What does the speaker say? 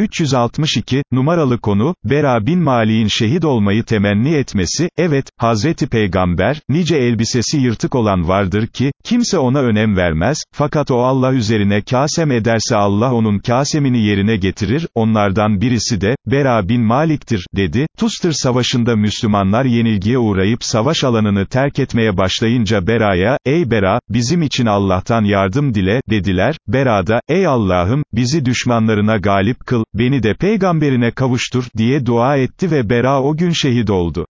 362, numaralı konu, Bera bin Malik'in şehit olmayı temenni etmesi, evet, Hazreti Peygamber, nice elbisesi yırtık olan vardır ki, kimse ona önem vermez, fakat o Allah üzerine kasem ederse Allah onun kasemini yerine getirir, onlardan birisi de, Bera bin Malik'tir, dedi, Tustır savaşında Müslümanlar yenilgiye uğrayıp savaş alanını terk etmeye başlayınca Bera'ya, ey Bera, bizim için Allah'tan yardım dile, dediler, Bera da, ey Allah'ım, bizi düşmanlarına galip kıl, beni de peygamberine kavuştur, diye dua etti ve Bera o gün şehit oldu.